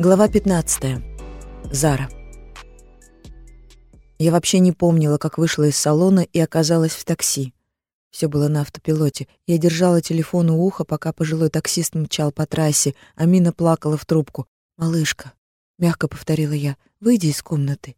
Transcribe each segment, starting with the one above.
Глава 15. Зара. Я вообще не помнила, как вышла из салона и оказалась в такси. Все было на автопилоте. Я держала телефон у уха, пока пожилой таксист мчал по трассе, а Мина плакала в трубку. «Малышка», — мягко повторила я, — «выйди из комнаты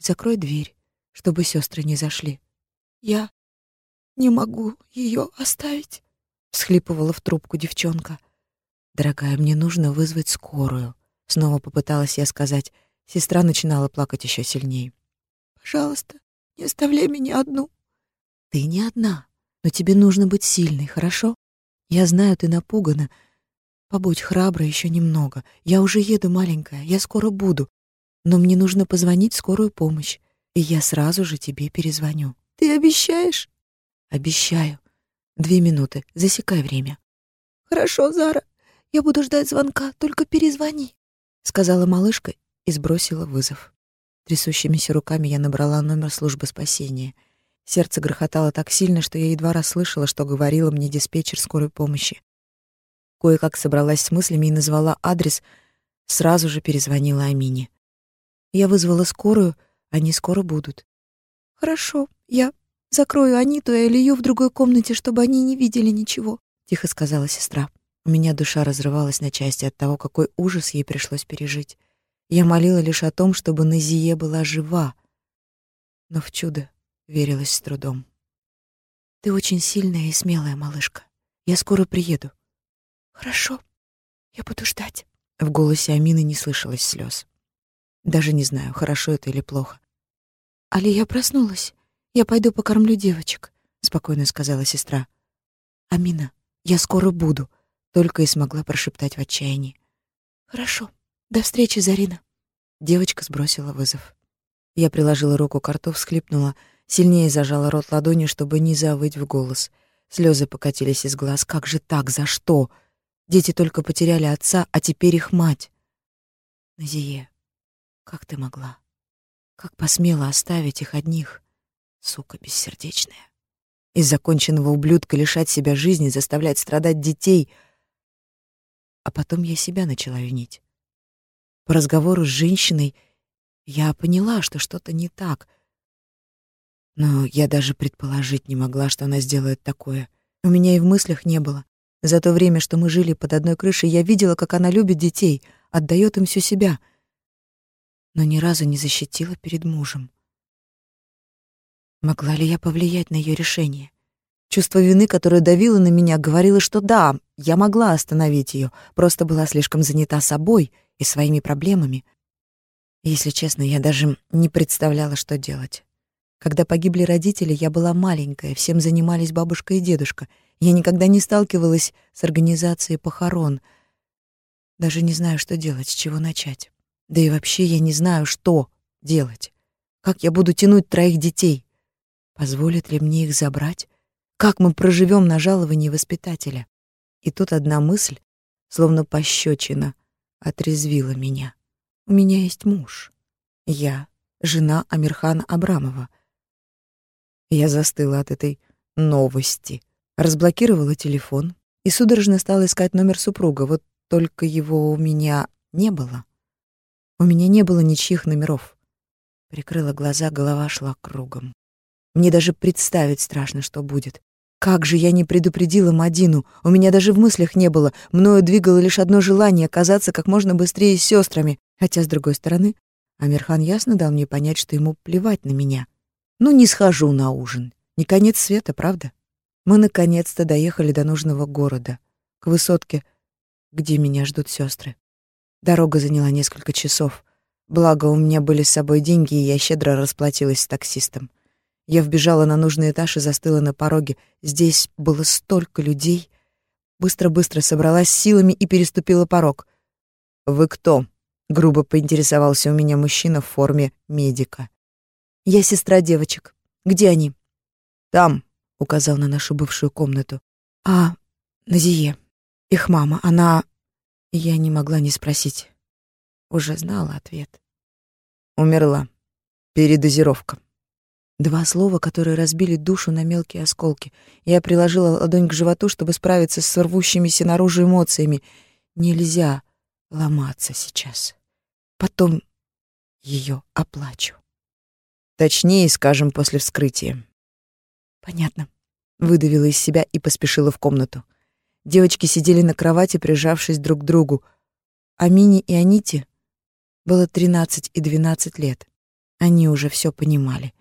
и закрой дверь, чтобы сестры не зашли». «Я не могу ее оставить», — всхлипывала в трубку девчонка. «Дорогая, мне нужно вызвать скорую», Снова попыталась я сказать. Сестра начинала плакать еще сильнее. «Пожалуйста, не оставляй меня одну». «Ты не одна, но тебе нужно быть сильной, хорошо? Я знаю, ты напугана. Побудь храброй еще немного. Я уже еду, маленькая, я скоро буду. Но мне нужно позвонить в скорую помощь, и я сразу же тебе перезвоню». «Ты обещаешь?» «Обещаю. Две минуты. Засекай время». «Хорошо, Зара. Я буду ждать звонка. Только перезвони» сказала малышка и сбросила вызов. Трясущимися руками я набрала номер службы спасения. Сердце грохотало так сильно, что я едва расслышала, что говорила мне диспетчер скорой помощи. Кое-как собралась с мыслями и назвала адрес, сразу же перезвонила Амине. Я вызвала скорую, они скоро будут. Хорошо, я закрою Аниту и Алию в другой комнате, чтобы они не видели ничего, тихо сказала сестра. У меня душа разрывалась на части от того, какой ужас ей пришлось пережить. Я молила лишь о том, чтобы Назие была жива, но в чудо верилась с трудом. «Ты очень сильная и смелая, малышка. Я скоро приеду». «Хорошо, я буду ждать». В голосе Амины не слышалось слез. Даже не знаю, хорошо это или плохо. «Али, я проснулась. Я пойду покормлю девочек», — спокойно сказала сестра. «Амина, я скоро буду только и смогла прошептать в отчаянии. «Хорошо. До встречи, Зарина». Девочка сбросила вызов. Я приложила руку к рту, всхлипнула, сильнее зажала рот ладонью, чтобы не завыть в голос. Слезы покатились из глаз. Как же так? За что? Дети только потеряли отца, а теперь их мать. Назие, как ты могла? Как посмела оставить их одних? Сука бессердечная. Из законченного ублюдка лишать себя жизни, заставлять страдать детей — а потом я себя начала винить. По разговору с женщиной я поняла, что что-то не так. Но я даже предположить не могла, что она сделает такое. У меня и в мыслях не было. За то время, что мы жили под одной крышей, я видела, как она любит детей, отдает им всю себя, но ни разу не защитила перед мужем. Могла ли я повлиять на ее решение? Чувство вины, которое давило на меня, говорило, что да, я могла остановить ее, просто была слишком занята собой и своими проблемами. Если честно, я даже не представляла, что делать. Когда погибли родители, я была маленькая, всем занимались бабушка и дедушка. Я никогда не сталкивалась с организацией похорон. Даже не знаю, что делать, с чего начать. Да и вообще я не знаю, что делать. Как я буду тянуть троих детей? Позволят ли мне их забрать? Как мы проживем на жаловании воспитателя? И тут одна мысль, словно пощечина, отрезвила меня. У меня есть муж. Я — жена Амирхана Абрамова. Я застыла от этой новости, разблокировала телефон и судорожно стала искать номер супруга, вот только его у меня не было. У меня не было ничьих номеров. Прикрыла глаза, голова шла кругом. Мне даже представить страшно, что будет. Как же я не предупредила Мадину? У меня даже в мыслях не было. Мною двигало лишь одно желание — оказаться как можно быстрее с сестрами. Хотя, с другой стороны, Амирхан ясно дал мне понять, что ему плевать на меня. Ну, не схожу на ужин. Не конец света, правда? Мы наконец-то доехали до нужного города, к высотке, где меня ждут сестры. Дорога заняла несколько часов. Благо, у меня были с собой деньги, и я щедро расплатилась с таксистом. Я вбежала на нужный этаж и застыла на пороге. Здесь было столько людей. Быстро-быстро собралась силами и переступила порог. «Вы кто?» — грубо поинтересовался у меня мужчина в форме медика. «Я сестра девочек. Где они?» «Там», — указал на нашу бывшую комнату. «А, Назие. Их мама, она...» Я не могла не спросить. Уже знала ответ. «Умерла. Передозировка». Два слова, которые разбили душу на мелкие осколки. Я приложила ладонь к животу, чтобы справиться с рвущимися наружу эмоциями. Нельзя ломаться сейчас. Потом ее оплачу. Точнее, скажем, после вскрытия. Понятно. Выдавила из себя и поспешила в комнату. Девочки сидели на кровати, прижавшись друг к другу. А Мине и Аните было 13 и 12 лет. Они уже все понимали.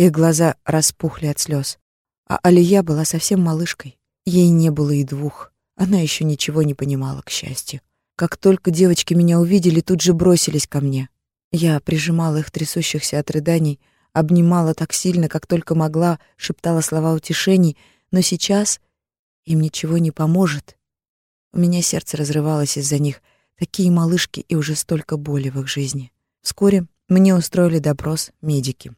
Их глаза распухли от слез. А Алия была совсем малышкой. Ей не было и двух. Она еще ничего не понимала, к счастью. Как только девочки меня увидели, тут же бросились ко мне. Я прижимала их трясущихся от рыданий, обнимала так сильно, как только могла, шептала слова утешений, но сейчас им ничего не поможет. У меня сердце разрывалось из-за них. Такие малышки и уже столько боли в их жизни. Вскоре мне устроили допрос медики.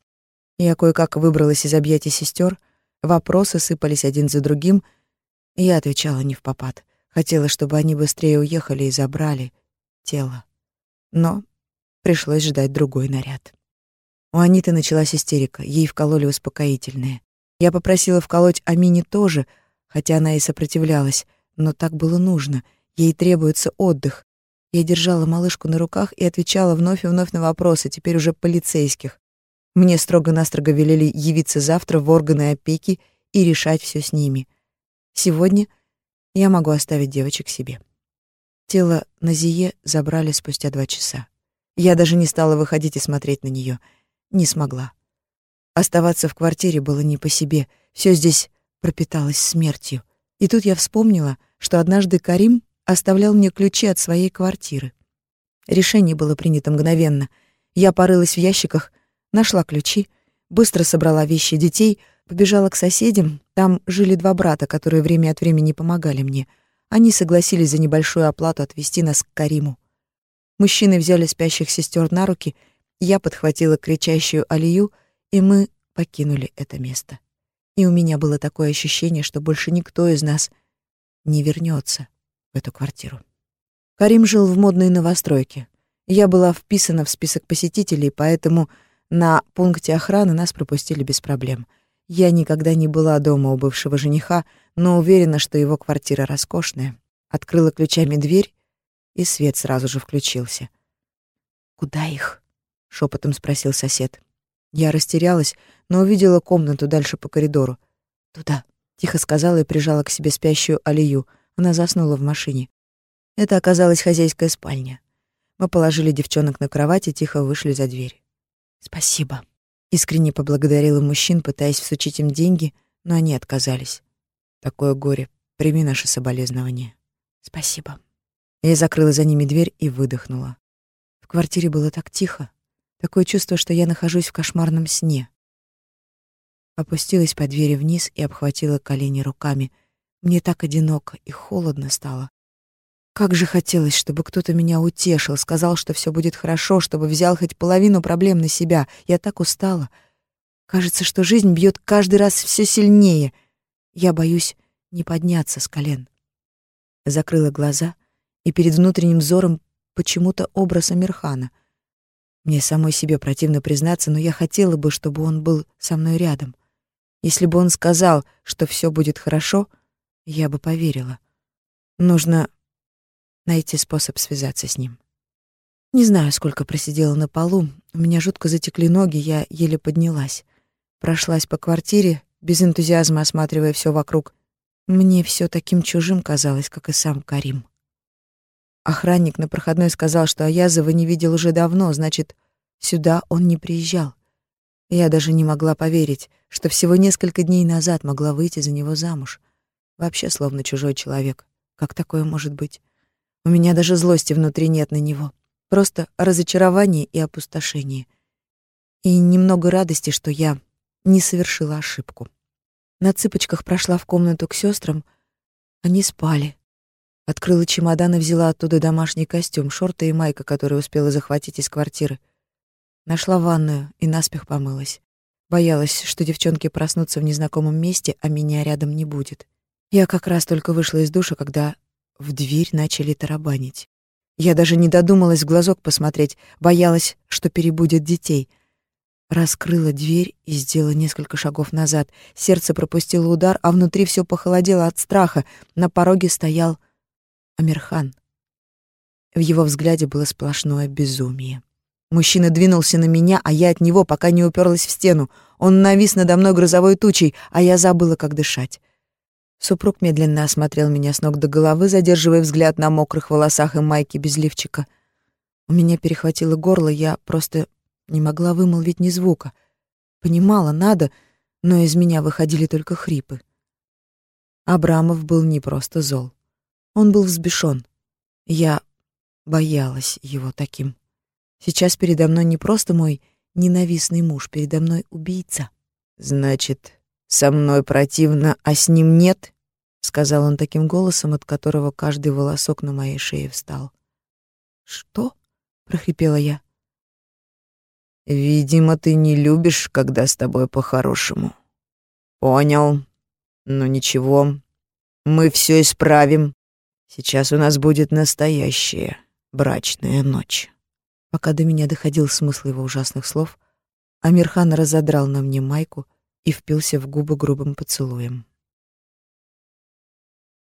Я кое-как выбралась из объятий сестер, вопросы сыпались один за другим, и я отвечала не в попад. Хотела, чтобы они быстрее уехали и забрали тело. Но пришлось ждать другой наряд. У Аниты началась истерика, ей вкололи успокоительное. Я попросила вколоть Амине тоже, хотя она и сопротивлялась, но так было нужно, ей требуется отдых. Я держала малышку на руках и отвечала вновь и вновь на вопросы, теперь уже полицейских. Мне строго-настрого велели явиться завтра в органы опеки и решать все с ними. Сегодня я могу оставить девочек себе. Тело Назие забрали спустя два часа. Я даже не стала выходить и смотреть на нее. Не смогла. Оставаться в квартире было не по себе. Все здесь пропиталось смертью. И тут я вспомнила, что однажды Карим оставлял мне ключи от своей квартиры. Решение было принято мгновенно. Я порылась в ящиках, Нашла ключи, быстро собрала вещи детей, побежала к соседям. Там жили два брата, которые время от времени помогали мне. Они согласились за небольшую оплату отвезти нас к Кариму. Мужчины взяли спящих сестер на руки, я подхватила кричащую Алию, и мы покинули это место. И у меня было такое ощущение, что больше никто из нас не вернется в эту квартиру. Карим жил в модной новостройке. Я была вписана в список посетителей, поэтому на пункте охраны нас пропустили без проблем. Я никогда не была дома у бывшего жениха, но уверена, что его квартира роскошная. Открыла ключами дверь, и свет сразу же включился. «Куда их?» — шепотом спросил сосед. Я растерялась, но увидела комнату дальше по коридору. «Туда», — тихо сказала и прижала к себе спящую Алию. Она заснула в машине. Это оказалась хозяйская спальня. Мы положили девчонок на кровать и тихо вышли за дверь. «Спасибо», — искренне поблагодарила мужчин, пытаясь всучить им деньги, но они отказались. «Такое горе. Прими наши соболезнования». «Спасибо». Я закрыла за ними дверь и выдохнула. В квартире было так тихо, такое чувство, что я нахожусь в кошмарном сне. Опустилась по двери вниз и обхватила колени руками. Мне так одиноко и холодно стало. Как же хотелось, чтобы кто-то меня утешил, сказал, что все будет хорошо, чтобы взял хоть половину проблем на себя. Я так устала. Кажется, что жизнь бьет каждый раз все сильнее. Я боюсь не подняться с колен. Закрыла глаза, и перед внутренним взором почему-то образ Амирхана. Мне самой себе противно признаться, но я хотела бы, чтобы он был со мной рядом. Если бы он сказал, что все будет хорошо, я бы поверила. Нужно найти способ связаться с ним. Не знаю, сколько просидела на полу. У меня жутко затекли ноги, я еле поднялась. Прошлась по квартире, без энтузиазма осматривая все вокруг. Мне все таким чужим казалось, как и сам Карим. Охранник на проходной сказал, что Аязова не видел уже давно, значит, сюда он не приезжал. Я даже не могла поверить, что всего несколько дней назад могла выйти за него замуж. Вообще словно чужой человек. Как такое может быть? У меня даже злости внутри нет на него. Просто разочарование и опустошение. И немного радости, что я не совершила ошибку. На цыпочках прошла в комнату к сестрам. Они спали. Открыла чемодан и взяла оттуда домашний костюм, шорты и майка, которые успела захватить из квартиры. Нашла ванную и наспех помылась. Боялась, что девчонки проснутся в незнакомом месте, а меня рядом не будет. Я как раз только вышла из душа, когда в дверь начали тарабанить. Я даже не додумалась в глазок посмотреть, боялась, что перебудет детей. Раскрыла дверь и сделала несколько шагов назад. Сердце пропустило удар, а внутри все похолодело от страха. На пороге стоял Амирхан. В его взгляде было сплошное безумие. Мужчина двинулся на меня, а я от него, пока не уперлась в стену. Он навис надо мной грозовой тучей, а я забыла, как дышать. Супруг медленно осмотрел меня с ног до головы, задерживая взгляд на мокрых волосах и майке без лифчика. У меня перехватило горло, я просто не могла вымолвить ни звука. Понимала, надо, но из меня выходили только хрипы. Абрамов был не просто зол. Он был взбешён. Я боялась его таким. Сейчас передо мной не просто мой ненавистный муж, передо мной убийца. Значит, со мной противно, а с ним нет, сказал он таким голосом, от которого каждый волосок на моей шее встал. Что? прохрипела я. Видимо, ты не любишь, когда с тобой по-хорошему. Понял. Ну ничего. Мы все исправим. Сейчас у нас будет настоящая брачная ночь. Пока до меня доходил смысл его ужасных слов, Амирхан разодрал на мне майку и впился в губы грубым поцелуем.